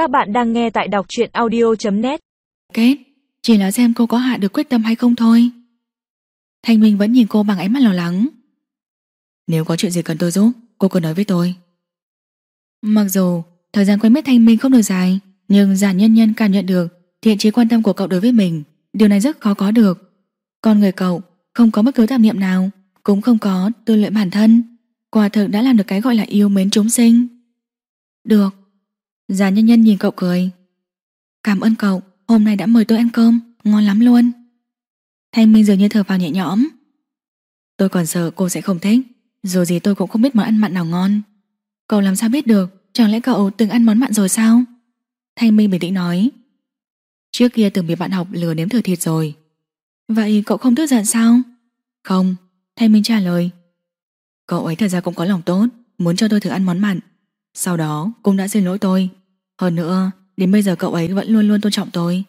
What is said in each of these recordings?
Các bạn đang nghe tại đọc truyện audio.net Kết, chỉ là xem cô có hạ được quyết tâm hay không thôi. Thanh Minh vẫn nhìn cô bằng ánh mắt lo lắng. Nếu có chuyện gì cần tôi giúp, cô cứ nói với tôi. Mặc dù thời gian quen biết Thanh Minh không được dài, nhưng giả nhân nhân cảm nhận được thiện chí quan tâm của cậu đối với mình. Điều này rất khó có được. Con người cậu không có bất cứ tạp niệm nào, cũng không có tư luyện bản thân. Quả thực đã làm được cái gọi là yêu mến chúng sinh. Được. Già nhân nhân nhìn cậu cười. Cảm ơn cậu, hôm nay đã mời tôi ăn cơm, ngon lắm luôn. Thanh Minh dường như thở vào nhẹ nhõm. Tôi còn sợ cô sẽ không thích, dù gì tôi cũng không biết món ăn mặn nào ngon. Cậu làm sao biết được, chẳng lẽ cậu từng ăn món mặn rồi sao? Thanh Minh bình tĩnh nói. Trước kia từng bị bạn học lừa nếm thử thịt rồi. Vậy cậu không tức giận sao? Không, Thanh Minh trả lời. Cậu ấy thật ra cũng có lòng tốt, muốn cho tôi thử ăn món mặn. Sau đó cũng đã xin lỗi tôi. Hơn nữa, đến bây giờ cậu ấy vẫn luôn luôn tôn trọng tôi.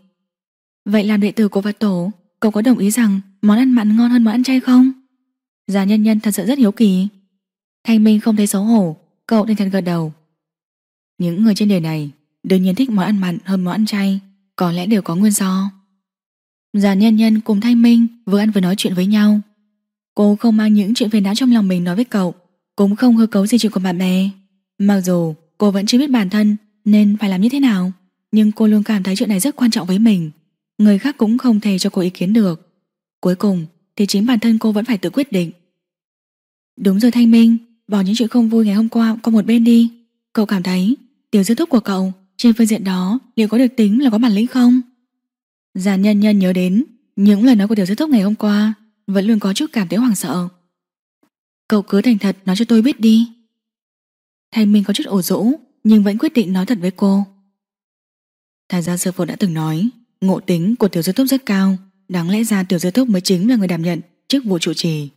Vậy làm đệ tử của Phật Tổ, cậu có đồng ý rằng món ăn mặn ngon hơn món ăn chay không? Già nhân nhân thật sự rất hiếu kỳ. Thanh Minh không thấy xấu hổ, cậu nên thật gật đầu. Những người trên đời này đương nhiên thích món ăn mặn hơn món ăn chay, có lẽ đều có nguyên do. Già nhân nhân cùng Thanh Minh vừa ăn vừa nói chuyện với nhau. Cô không mang những chuyện phiền não trong lòng mình nói với cậu, cũng không hư cấu gì chuyện của bạn bè. Mặc dù cô vẫn chưa biết bản thân nên phải làm như thế nào, nhưng cô luôn cảm thấy chuyện này rất quan trọng với mình. Người khác cũng không thể cho cô ý kiến được. Cuối cùng thì chính bản thân cô vẫn phải tự quyết định. Đúng rồi Thanh Minh, bỏ những chuyện không vui ngày hôm qua qua một bên đi. Cậu cảm thấy tiểu dư thúc của cậu trên phương diện đó liệu có được tính là có bản lĩnh không? Giàn nhân nhân nhớ đến những lời nói của tiểu dư thúc ngày hôm qua vẫn luôn có chút cảm thấy hoảng sợ. Cậu cứ thành thật nói cho tôi biết đi. Thanh Minh có chút ổ rũ nhưng vẫn quyết định nói thật với cô. Thái gia sư phụ đã từng nói, ngộ tính của tiểu dư thúc rất cao, đáng lẽ ra tiểu dư thúc mới chính là người đảm nhận chức vụ chủ trì.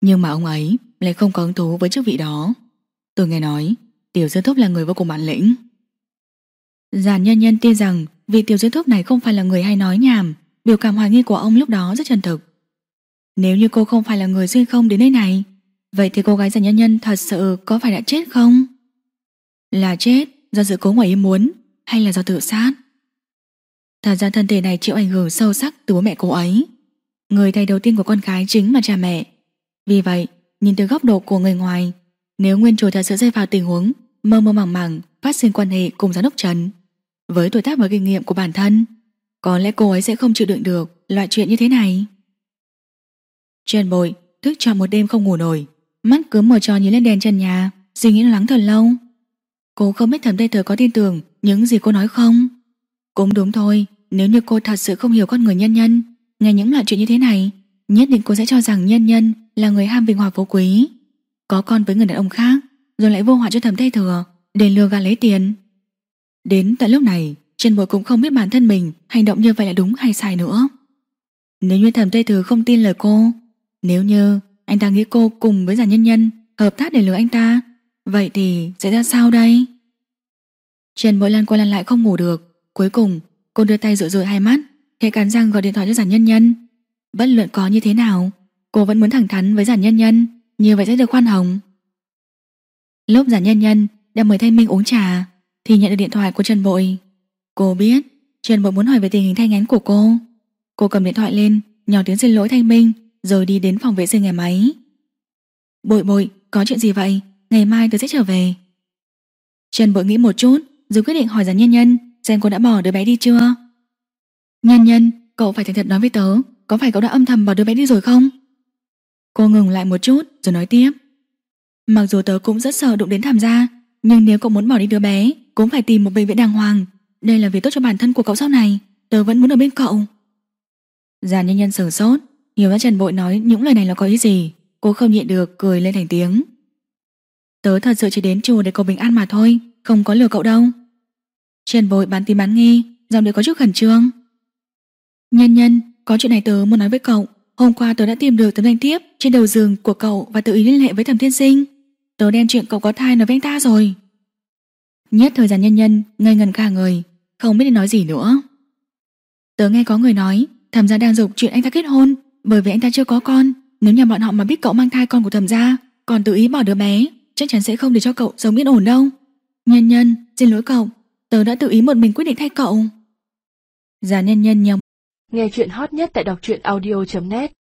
Nhưng mà ông ấy lại không có hứng thú với chức vị đó. Tôi nghe nói, tiểu dư thúc là người vô cùng bản lĩnh. Giàn nhân nhân tin rằng vị tiểu dư thúc này không phải là người hay nói nhảm, biểu cảm hoài nghi của ông lúc đó rất chân thực. Nếu như cô không phải là người xuyên không đến nơi này, Vậy thì cô gái giàn nhân nhân thật sự có phải đã chết không? Là chết do sự cố ngoài ý muốn hay là do tự sát? Thật ra thân thể này chịu ảnh hưởng sâu sắc từ bố mẹ cô ấy. Người thầy đầu tiên của con gái chính là cha mẹ. Vì vậy, nhìn từ góc độ của người ngoài, nếu nguyên chủ thật sự rơi vào tình huống mơ mơ màng màng phát sinh quan hệ cùng giám đốc Trần, với tuổi tác và kinh nghiệm của bản thân, có lẽ cô ấy sẽ không chịu đựng được loại chuyện như thế này. Trần bội, thức cho một đêm không ngủ nổi, mắt cứ mở tròn nhìn lên đèn trần nhà, suy nghĩ lo lắng thật lâu. Cô không biết thẩm tây thừa có tin tưởng những gì cô nói không? Cũng đúng thôi, nếu như cô thật sự không hiểu con người nhân nhân, nghe những loại chuyện như thế này, nhất định cô sẽ cho rằng nhân nhân là người ham vinh hoa phú quý. Có con với người đàn ông khác, rồi lại vô họa cho thẩm tây thừa, để lừa gạt lấy tiền. Đến tận lúc này, Trần Bội cũng không biết bản thân mình hành động như vậy là đúng hay sai nữa. Nếu như thẩm tây thừa không tin lời cô, nếu như anh ta nghĩ cô cùng với giả nhân nhân hợp tác để lừa anh ta, vậy thì sẽ ra sao đây? Trần Bội Lan qua lần lại không ngủ được, cuối cùng cô đưa tay rửa rụi hai mắt, khẽ cắn răng gọi điện thoại cho giản nhân nhân. Bất luận có như thế nào, cô vẫn muốn thẳng thắn với giản nhân nhân, như vậy sẽ được khoan hồng. Lúc giản nhân nhân đang mời Thanh Minh uống trà, thì nhận được điện thoại của Trần Bội. Cô biết Trần Bội muốn hỏi về tình hình thanh án của cô. Cô cầm điện thoại lên, nhỏ tiếng xin lỗi Thanh Minh rồi đi đến phòng vệ sinh nhà máy. Bội bội, có chuyện gì vậy? Ngày mai tôi sẽ trở về. Trần bội nghĩ một chút, rồi quyết định hỏi giàn nhân nhân xem cô đã bỏ đứa bé đi chưa. Nhân nhân, cậu phải thành thật nói với tớ, có phải cậu đã âm thầm bỏ đứa bé đi rồi không? Cô ngừng lại một chút rồi nói tiếp. Mặc dù tớ cũng rất sợ đụng đến thảm gia, nhưng nếu cậu muốn bỏ đi đứa bé, cũng phải tìm một bệnh viện đàng hoàng. Đây là việc tốt cho bản thân của cậu sau này, tớ vẫn muốn ở bên cậu. Giàn nhân nhân sửng sốt, Hiểu ra Trần Bội nói những lời này là có ý gì Cô không nhịn được cười lên thành tiếng Tớ thật sự chỉ đến chùa để cầu bình an mà thôi Không có lừa cậu đâu. Trên Bội bán tin bán nghi Giọng điệu có chút khẩn trương. Nhân nhân, có chuyện này tớ muốn nói với cậu. Hôm qua tớ đã tìm được tấm danh thiếp Trên đầu giường của cậu và tự ý liên hệ với thẩm thiên sinh. Tớ đem chuyện cậu có thai nói với anh ta rồi. Nhất thời gian nhân nhân Ngây ngần cả người Không biết nên nói gì nữa. Tớ nghe có người nói Thẩm gia đang dục chuyện anh ta kết hôn bởi vì anh ta chưa có con. Nếu nhà bọn họ mà biết cậu mang thai con của thẩm gia Còn tự ý bỏ đứa bé. Chắc chắn sẽ không để cho cậu sống yên ổn đâu. Nhân nhân, xin lỗi cậu. Tớ đã tự ý một mình quyết định thay cậu. Già nhân nhân nhầm Nghe chuyện hot nhất tại đọc truyện audio.net